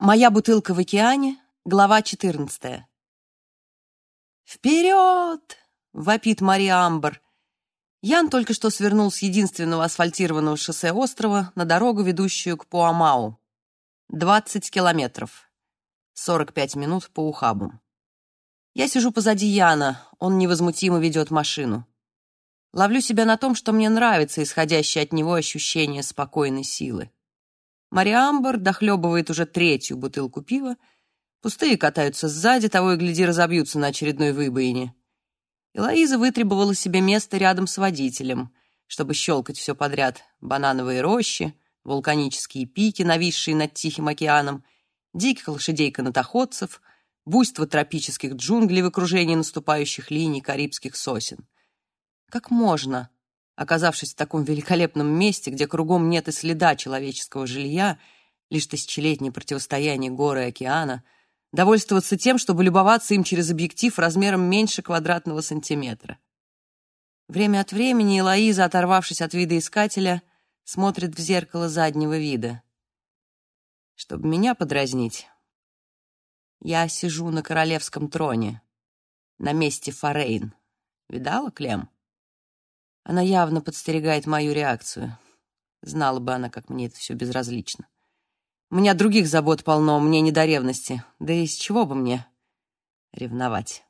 Моя бутылка в океане, глава 14. «Вперед!» — вопит Мария Амбер. Ян только что свернул с единственного асфальтированного шоссе острова на дорогу, ведущую к Пуамау. 20 километров. 45 минут по ухабам. Я сижу позади Яна, он невозмутимо ведет машину. Ловлю себя на том, что мне нравится исходящее от него ощущение спокойной силы. Мариамбар дохлебывает уже третью бутылку пива. Пустые катаются сзади, того и гляди разобьются на очередной выбоине. Элоиза вытребовала себе место рядом с водителем, чтобы щелкать все подряд. Банановые рощи, вулканические пики, нависшие над Тихим океаном, диких лошадей-канатоходцев, буйство тропических джунглей в окружении наступающих линий карибских сосен. Как можно оказавшись в таком великолепном месте, где кругом нет и следа человеческого жилья, лишь тысячелетнее противостояние горы и океана, довольствоваться тем, чтобы любоваться им через объектив размером меньше квадратного сантиметра. Время от времени Элоиза, оторвавшись от видоискателя, смотрит в зеркало заднего вида. Чтобы меня подразнить, я сижу на королевском троне, на месте Форейн. Видала, Клем? Она явно подстерегает мою реакцию. Знала бы она, как мне это все безразлично. У меня других забот полно, мне не до ревности. Да и с чего бы мне ревновать?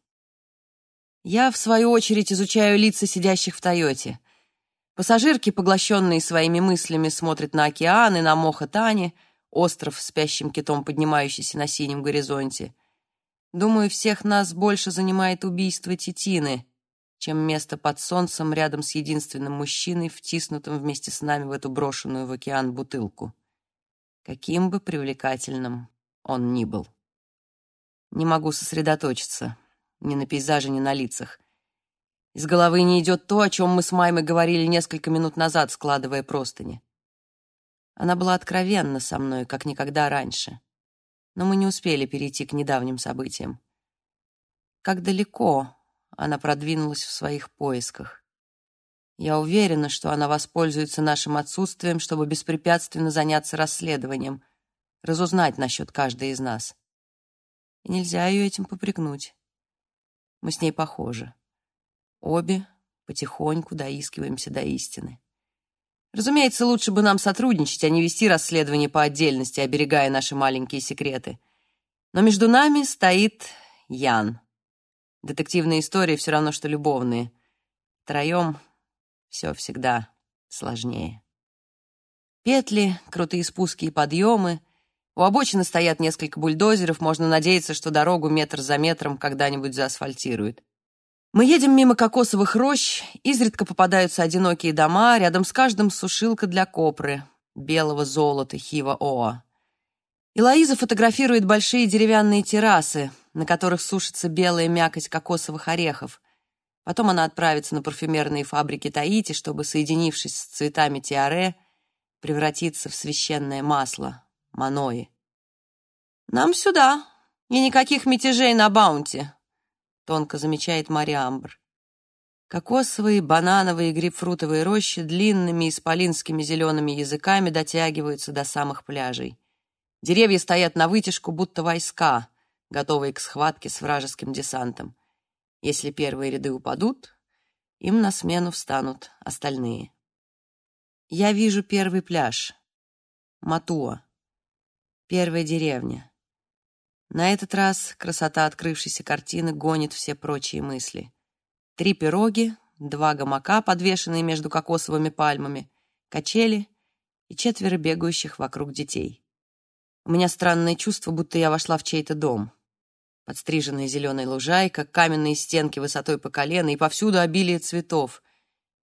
Я, в свою очередь, изучаю лица сидящих в Тойоте. Пассажирки, поглощенные своими мыслями, смотрят на океан и на Моха Тани, остров спящим китом, поднимающийся на синем горизонте. Думаю, всех нас больше занимает убийство Титины — чем место под солнцем рядом с единственным мужчиной, втиснутым вместе с нами в эту брошенную в океан бутылку. Каким бы привлекательным он ни был. Не могу сосредоточиться ни на пейзаже, ни на лицах. Из головы не идет то, о чем мы с Маймой говорили несколько минут назад, складывая простыни. Она была откровенна со мной, как никогда раньше. Но мы не успели перейти к недавним событиям. Как далеко она продвинулась в своих поисках. Я уверена, что она воспользуется нашим отсутствием, чтобы беспрепятственно заняться расследованием, разузнать насчет каждой из нас. И нельзя ее этим попрекнуть. Мы с ней похожи. Обе потихоньку доискиваемся до истины. Разумеется, лучше бы нам сотрудничать, а не вести расследование по отдельности, оберегая наши маленькие секреты. Но между нами стоит Ян. Детективные истории все равно, что любовные. Втроем все всегда сложнее. Петли, крутые спуски и подъемы. У обочины стоят несколько бульдозеров, можно надеяться, что дорогу метр за метром когда-нибудь заасфальтируют. Мы едем мимо кокосовых рощ, изредка попадаются одинокие дома, рядом с каждым сушилка для копры, белого золота Хива-Оа. Илоиза фотографирует большие деревянные террасы, на которых сушится белая мякоть кокосовых орехов. Потом она отправится на парфюмерные фабрики Таити, чтобы, соединившись с цветами тиаре, превратиться в священное масло, манои. «Нам сюда, и никаких мятежей на баунти», — тонко замечает Мария Амбр. Кокосовые, банановые и грейпфрутовые рощи длинными исполинскими зелеными языками дотягиваются до самых пляжей. Деревья стоят на вытяжку, будто войска — готовые к схватке с вражеским десантом. Если первые ряды упадут, им на смену встанут остальные. Я вижу первый пляж. Матуа. Первая деревня. На этот раз красота открывшейся картины гонит все прочие мысли. Три пироги, два гамака, подвешенные между кокосовыми пальмами, качели и четверо бегающих вокруг детей. У меня странное чувство, будто я вошла в чей-то дом. Подстриженная зеленая лужайка, каменные стенки высотой по колено и повсюду обилие цветов.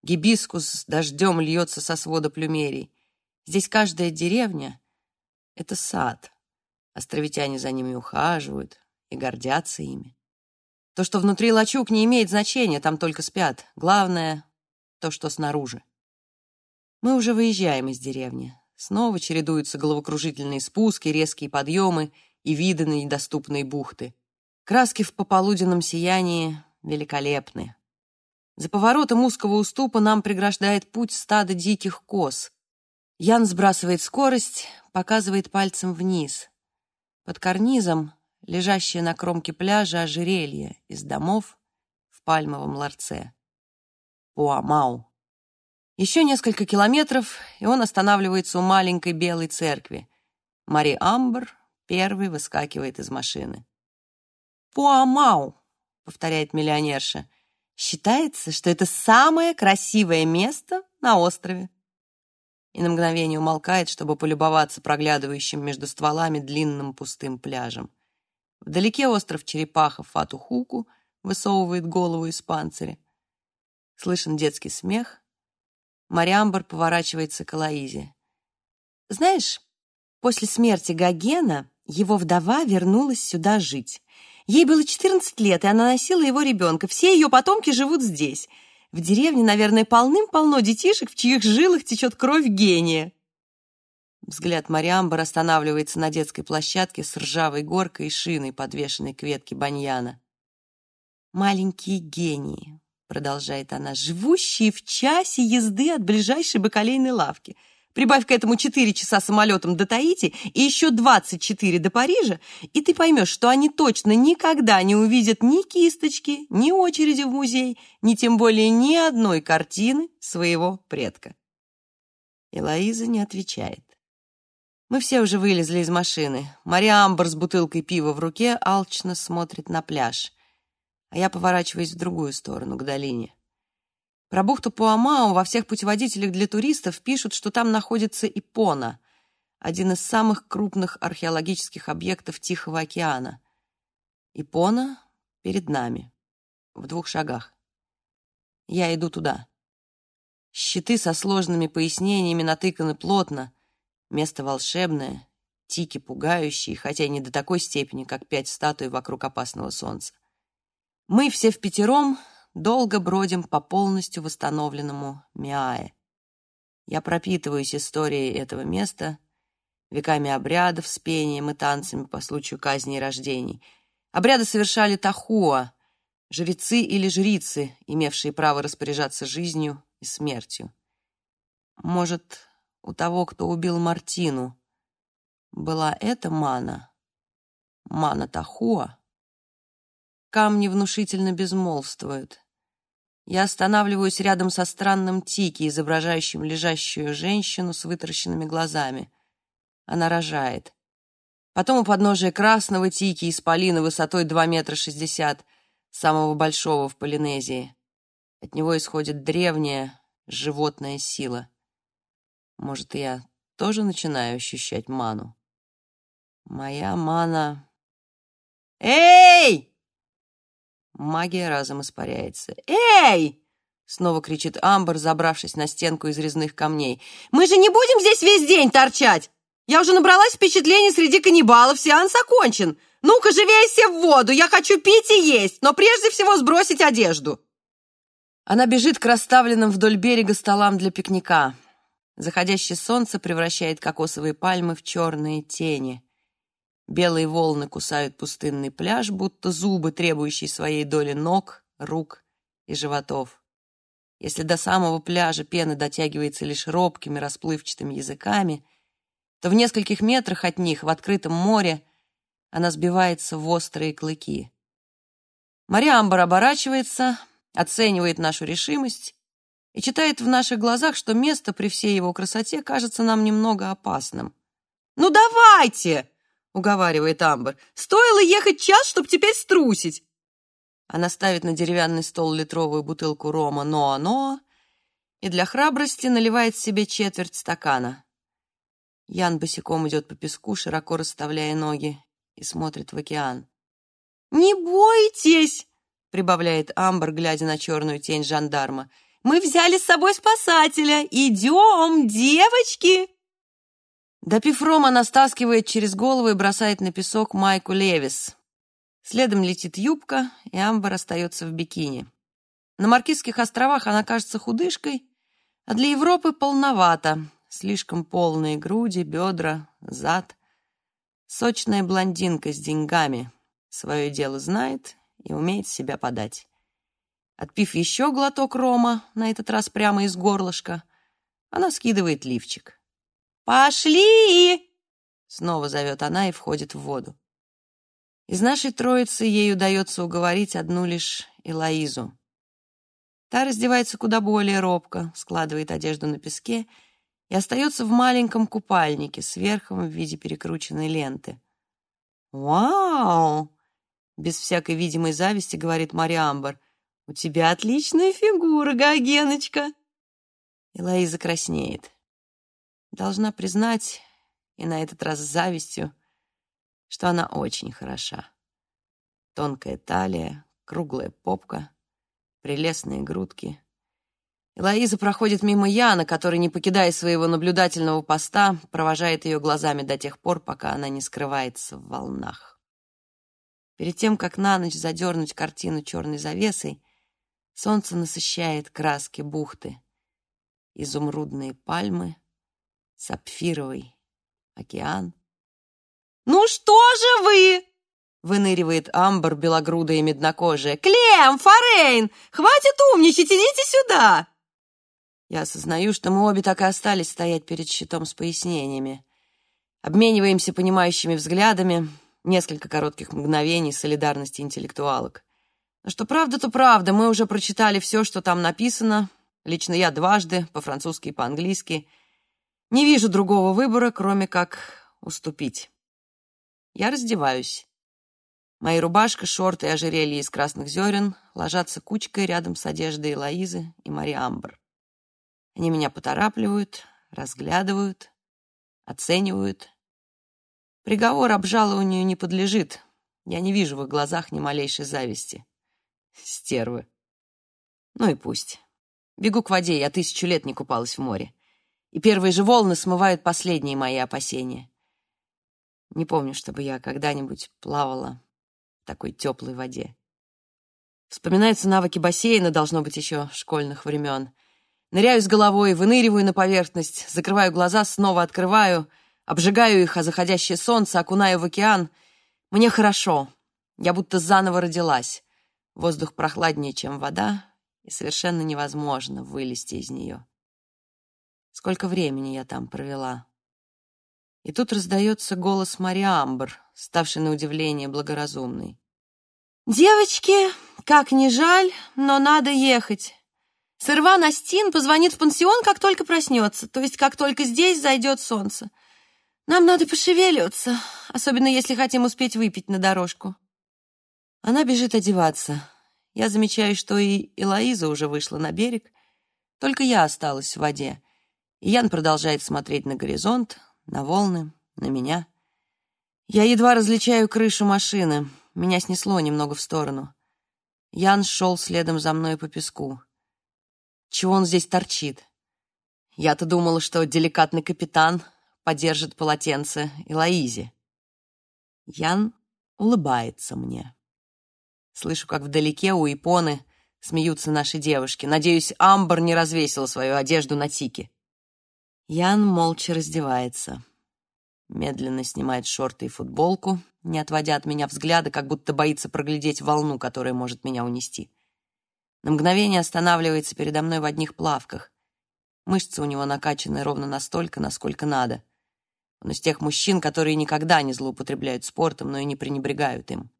Гибискус дождем льется со свода плюмерий. Здесь каждая деревня — это сад. Островитяне за ними ухаживают и гордятся ими. То, что внутри лачуг, не имеет значения, там только спят. Главное — то, что снаружи. Мы уже выезжаем из деревни. Снова чередуются головокружительные спуски, резкие подъемы и виды на недоступные бухты. Краски в пополуденном сиянии великолепны. За поворотом узкого уступа нам преграждает путь стадо диких коз. Ян сбрасывает скорость, показывает пальцем вниз. Под карнизом лежащее на кромке пляжа ожерелье из домов в пальмовом ларце. Пуамау. Еще несколько километров, и он останавливается у маленькой белой церкви. Мари Амбр первый выскакивает из машины. «Пуамау», — повторяет миллионерша, — «считается, что это самое красивое место на острове». И на мгновение умолкает, чтобы полюбоваться проглядывающим между стволами длинным пустым пляжем. Вдалеке остров Черепаха Фатухуку высовывает голову из панциря. Слышен детский смех. Мариамбар поворачивается к Алаизе. «Знаешь, после смерти Гогена его вдова вернулась сюда жить. Ей было 14 лет, и она носила его ребенка. Все ее потомки живут здесь. В деревне, наверное, полным-полно детишек, в чьих жилах течет кровь гения. Взгляд Мариамбар останавливается на детской площадке с ржавой горкой и шиной, подвешенной к ветке баньяна. «Маленькие гении», — продолжает она, — «живущие в часе езды от ближайшей бакалейной лавки». Прибавь к этому 4 часа самолетом до Таити и еще 24 до Парижа, и ты поймешь, что они точно никогда не увидят ни кисточки, ни очереди в музей, ни тем более ни одной картины своего предка. Элоиза не отвечает. Мы все уже вылезли из машины. Мария Амбер с бутылкой пива в руке алчно смотрит на пляж, а я поворачиваюсь в другую сторону, к долине. Про бухту Пуамау во всех путеводителях для туристов пишут, что там находится Ипона, один из самых крупных археологических объектов Тихого океана. Ипона перед нами, в двух шагах. Я иду туда. Щиты со сложными пояснениями натыканы плотно. Место волшебное, тики пугающие, хотя и не до такой степени, как пять статуй вокруг опасного солнца. Мы все в пятером долго бродим по полностью восстановленному Миае. Я пропитываюсь историей этого места, веками обрядов с пением и танцами по случаю казни и рождений. Обряды совершали тахуа, жрецы или жрицы, имевшие право распоряжаться жизнью и смертью. Может, у того, кто убил Мартину, была эта мана? Мана Тахуа? Камни внушительно безмолвствуют. Я останавливаюсь рядом со странным тики, изображающим лежащую женщину с вытаращенными глазами. Она рожает. Потом у подножия красного тики исполина высотой 2 метра 60, самого большого в Полинезии. От него исходит древняя животная сила. Может, я тоже начинаю ощущать ману? Моя мана... «Эй!» Магия разом испаряется. «Эй!» — снова кричит Амбер, забравшись на стенку из резных камней. «Мы же не будем здесь весь день торчать! Я уже набралась впечатлений среди каннибалов, сеанс окончен. Ну-ка, живее все в воду, я хочу пить и есть, но прежде всего сбросить одежду!» Она бежит к расставленным вдоль берега столам для пикника. Заходящее солнце превращает кокосовые пальмы в черные тени. Белые волны кусают пустынный пляж, будто зубы, требующие своей доли ног, рук и животов. Если до самого пляжа пена дотягивается лишь робкими расплывчатыми языками, то в нескольких метрах от них, в открытом море, она сбивается в острые клыки. Мариамбар оборачивается, оценивает нашу решимость и читает в наших глазах, что место при всей его красоте кажется нам немного опасным. «Ну давайте!» Уговаривает Амбер. «Стоило ехать час, чтобы теперь струсить!» Она ставит на деревянный стол литровую бутылку рома «Ноа-Ноа» и для храбрости наливает себе четверть стакана. Ян босиком идет по песку, широко расставляя ноги, и смотрит в океан. «Не бойтесь!» — прибавляет Амбер, глядя на черную тень жандарма. «Мы взяли с собой спасателя! Идем, девочки!» Допив ром, она стаскивает через голову и бросает на песок майку Левис. Следом летит юбка, и Амбар остается в бикини. На Маркизских островах она кажется худышкой, а для Европы полновата. Слишком полные груди, бедра, зад. Сочная блондинка с деньгами. Свое дело знает и умеет себя подать. Отпив еще глоток рома, на этот раз прямо из горлышка, она скидывает лифчик. «Пошли!» Снова зовет она и входит в воду. Из нашей троицы ей удается уговорить одну лишь Элоизу. Та раздевается куда более робко, складывает одежду на песке и остается в маленьком купальнике с верхом в виде перекрученной ленты. «Вау!» — без всякой видимой зависти говорит Мария Амбар. «У тебя отличная фигура, Гогеночка!» Элоиза краснеет. Должна признать, и на этот раз с завистью, что она очень хороша. Тонкая талия, круглая попка, прелестные грудки. Элоиза проходит мимо Яна, который, не покидая своего наблюдательного поста, провожает ее глазами до тех пор, пока она не скрывается в волнах. Перед тем, как на ночь задернуть картину черной завесой, солнце насыщает краски бухты. Изумрудные пальмы, сапфировый океан. «Ну что же вы?» — выныривает Амбар, белогрудая и меднокожая. «Клем, Форейн, хватит умничать, идите сюда!» Я осознаю, что мы обе так и остались стоять перед щитом с пояснениями. Обмениваемся понимающими взглядами, несколько коротких мгновений солидарности интеллектуалок. Но что правда, то правда, мы уже прочитали все, что там написано, лично я дважды, по-французски и по-английски. Не вижу другого выбора, кроме как уступить. Я раздеваюсь. Мои рубашка, шорты и ожерелье из красных зерен ложатся кучкой рядом с одеждой Лоизы и Мари Амбр. Они меня поторапливают, разглядывают, оценивают. Приговор обжалованию не подлежит. Я не вижу в их глазах ни малейшей зависти. Стервы. Ну и пусть. Бегу к воде, я тысячу лет не купалась в море. И первые же волны смывают последние мои опасения. Не помню, чтобы я когда-нибудь плавала в такой теплой воде. Вспоминаются навыки бассейна, должно быть, еще школьных времен. Ныряю с головой, выныриваю на поверхность, закрываю глаза, снова открываю, обжигаю их, а заходящее солнце окунаю в океан. Мне хорошо. Я будто заново родилась. Воздух прохладнее, чем вода, и совершенно невозможно вылезти из нее. Сколько времени я там провела. И тут раздается голос Мари Амбр, ставший на удивление благоразумный. «Девочки, как ни жаль, но надо ехать. Сырва Настин позвонит в пансион, как только проснется, то есть как только здесь зайдет солнце. Нам надо пошевеливаться, особенно если хотим успеть выпить на дорожку». Она бежит одеваться. Я замечаю, что и Элоиза уже вышла на берег, только я осталась в воде. Ян продолжает смотреть на горизонт, на волны, на меня. Я едва различаю крышу машины. Меня снесло немного в сторону. Ян шел следом за мной по песку. Чего он здесь торчит? Я-то думала, что деликатный капитан подержит полотенце Элоизе. Ян улыбается мне. Слышу, как вдалеке у Ипоны смеются наши девушки. Надеюсь, Амбар не развесила свою одежду на тике. Ян молча раздевается. Медленно снимает шорты и футболку, не отводя от меня взгляда, как будто боится проглядеть волну, которая может меня унести. На мгновение останавливается передо мной в одних плавках. Мышцы у него накачаны ровно настолько, насколько надо. Он из тех мужчин, которые никогда не злоупотребляют спортом, но и не пренебрегают им.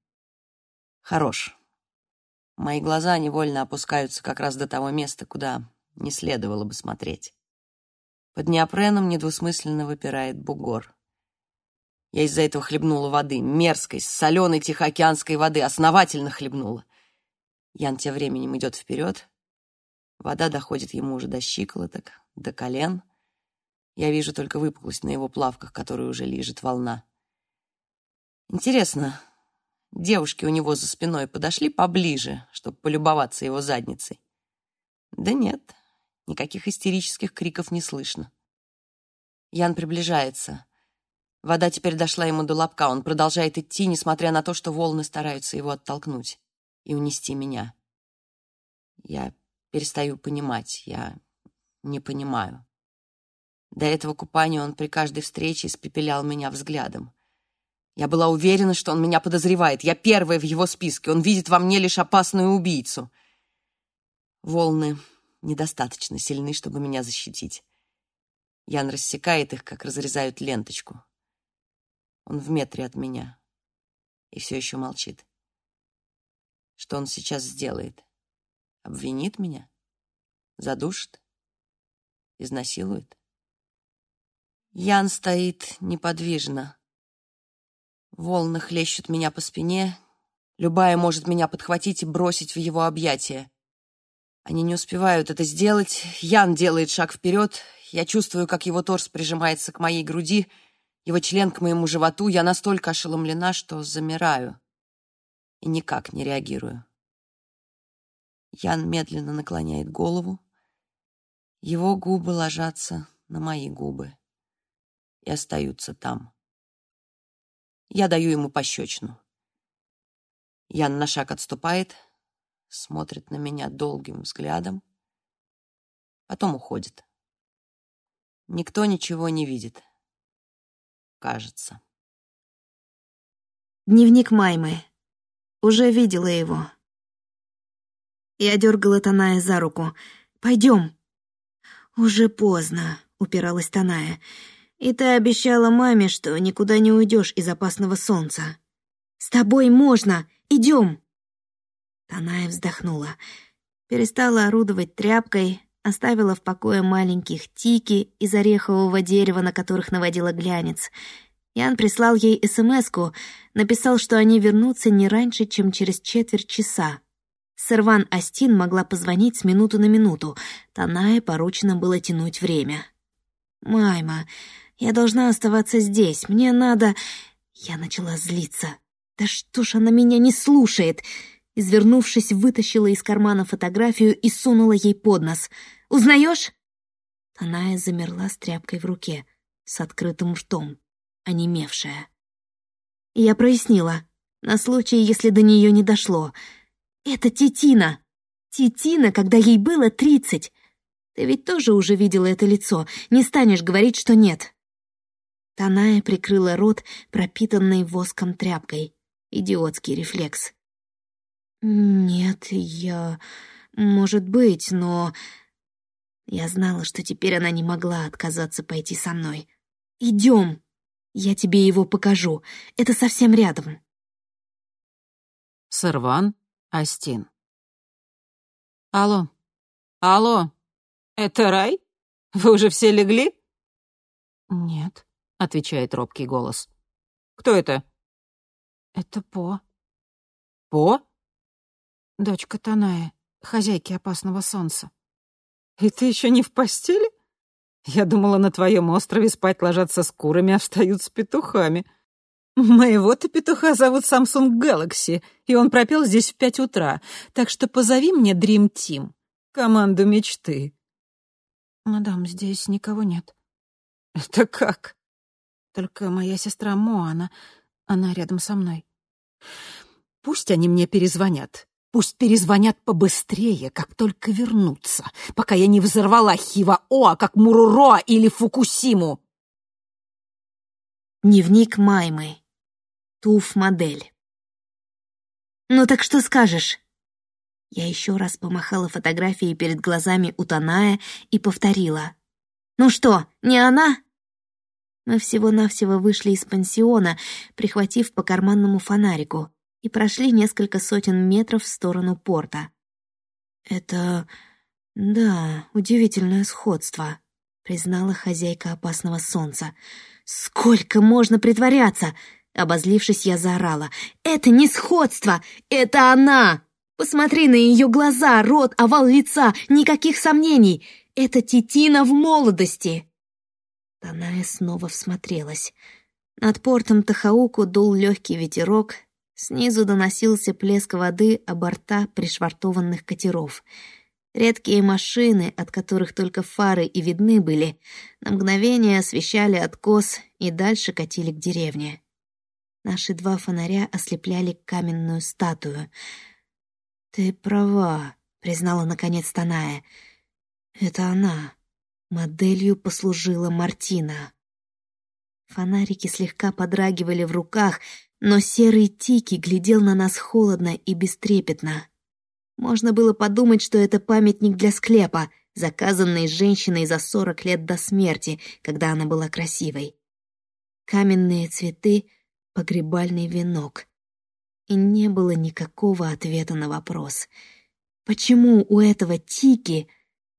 Хорош. Мои глаза невольно опускаются как раз до того места, куда не следовало бы смотреть. Под неопреном недвусмысленно выпирает бугор. Я из-за этого хлебнула воды, мерзкой, соленой тихоокеанской воды, основательно хлебнула. Ян тем временем идет вперед. Вода доходит ему уже до щиколоток, до колен. Я вижу только выпуклость на его плавках, которые уже лижет волна. Интересно, девушки у него за спиной подошли поближе, чтобы полюбоваться его задницей? Да нет, Никаких истерических криков не слышно. Ян приближается. Вода теперь дошла ему до лобка. Он продолжает идти, несмотря на то, что волны стараются его оттолкнуть и унести меня. Я перестаю понимать. Я не понимаю. До этого купания он при каждой встрече испепелял меня взглядом. Я была уверена, что он меня подозревает. Я первая в его списке. Он видит во мне лишь опасную убийцу. Волны недостаточно сильны, чтобы меня защитить. Ян рассекает их, как разрезают ленточку. Он в метре от меня и все еще молчит. Что он сейчас сделает? Обвинит меня? Задушит? Изнасилует? Ян стоит неподвижно. Волны хлещут меня по спине. Любая может меня подхватить и бросить в его объятия. Они не успевают это сделать. Ян делает шаг вперед. Я чувствую, как его торс прижимается к моей груди, его член к моему животу. Я настолько ошеломлена, что замираю и никак не реагирую. Ян медленно наклоняет голову. Его губы ложатся на мои губы и остаются там. Я даю ему пощечину. Ян на шаг отступает, смотрит на меня долгим взглядом, потом уходит. Никто ничего не видит. Кажется. Дневник Маймы. Уже видела его. Я дергала Таная за руку. «Пойдем». «Уже поздно», — упиралась Таная. И ты обещала маме, что никуда не уйдешь из опасного солнца. С тобой можно. Идем. Таная вздохнула. Перестала орудовать тряпкой, оставила в покое маленьких тики из орехового дерева, на которых наводила глянец. Ян прислал ей смс написал, что они вернутся не раньше, чем через четверть часа. Серван Астин могла позвонить с минуты на минуту. Таная поручено было тянуть время. «Майма, я должна оставаться здесь. Мне надо...» Я начала злиться. «Да что ж она меня не слушает?» Извернувшись, вытащила из кармана фотографию и сунула ей под нос. «Узнаешь?» Таная замерла с тряпкой в руке, с открытым ртом, онемевшая. Я прояснила, на случай, если до нее не дошло. «Это Титина!» Титина, когда ей было тридцать. Ты ведь тоже уже видела это лицо, не станешь говорить, что нет. Таная прикрыла рот, пропитанной воском тряпкой. Идиотский рефлекс. «Нет, я... Может быть, но...» Я знала, что теперь она не могла отказаться пойти со мной. «Идем! Я тебе его покажу. Это совсем рядом». Сарван, Астин. «Алло! Алло! Это рай? Вы уже все легли?» «Нет», — отвечает робкий голос. «Кто это?» «Это По». «По?» «Дочка Таная, хозяйки опасного солнца». «И ты еще не в постели? Я думала, на твоем острове спать ложатся с курами, а встают с петухами. Моего-то петуха зовут Samsung Galaxy, и он пропел здесь в пять утра, так что позови мне Dream Team, команду мечты». «Мадам, здесь никого нет». «Это как?» Только моя сестра Моана, она рядом со мной. Пусть они мне перезвонят. Пусть перезвонят побыстрее, как только вернутся, пока я не взорвала Хива-Оа, как Муруроа или Фукусиму. Дневник Маймы. Туф-модель. «Ну так что скажешь?» Я еще раз помахала фотографией перед глазами у Таная и повторила. «Ну что, не она?» Мы всего-навсего вышли из пансиона, прихватив по карманному фонарику, и прошли несколько сотен метров в сторону порта. «Это... да, удивительное сходство», — признала хозяйка опасного солнца. «Сколько можно притворяться?» Обозлившись, я заорала. «Это не сходство! Это она! Посмотри на ее глаза, рот, овал лица, никаких сомнений! Это Титина в молодости!» Таная снова всмотрелась. Над портом Тахауку дул легкий ветерок, снизу доносился плеск воды о борта пришвартованных катеров. Редкие машины, от которых только фары и видны были, на мгновение освещали откос и дальше катили к деревне. Наши два фонаря ослепляли каменную статую. «Ты права», — признала наконец Таная. «Это она». Моделью послужила Мартина. Фонарики слегка подрагивали в руках, но серый Тики глядел на нас холодно и бестрепетно. Можно было подумать, что это памятник для склепа, заказанный женщиной за сорок лет до смерти, когда она была красивой. Каменные цветы погребальный венок. И не было никакого ответа на вопрос. Почему у этого Тики,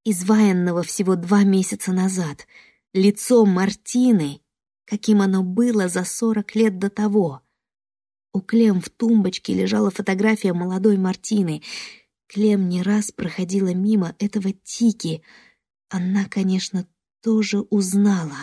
изваянного всего два месяца назад, лицо Мартины, каким оно было за сорок лет до того? У Клем в тумбочке лежала фотография молодой Мартины. Клем не раз проходила мимо этого Тики. Она, конечно, тоже узнала.